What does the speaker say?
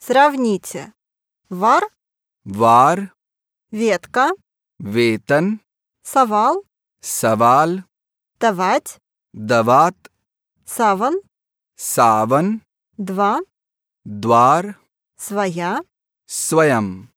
Сравните. Вар, вар. ветка, ветан. Савал, савал. давать, дават. саван, саван. два, двар. своя, Своям.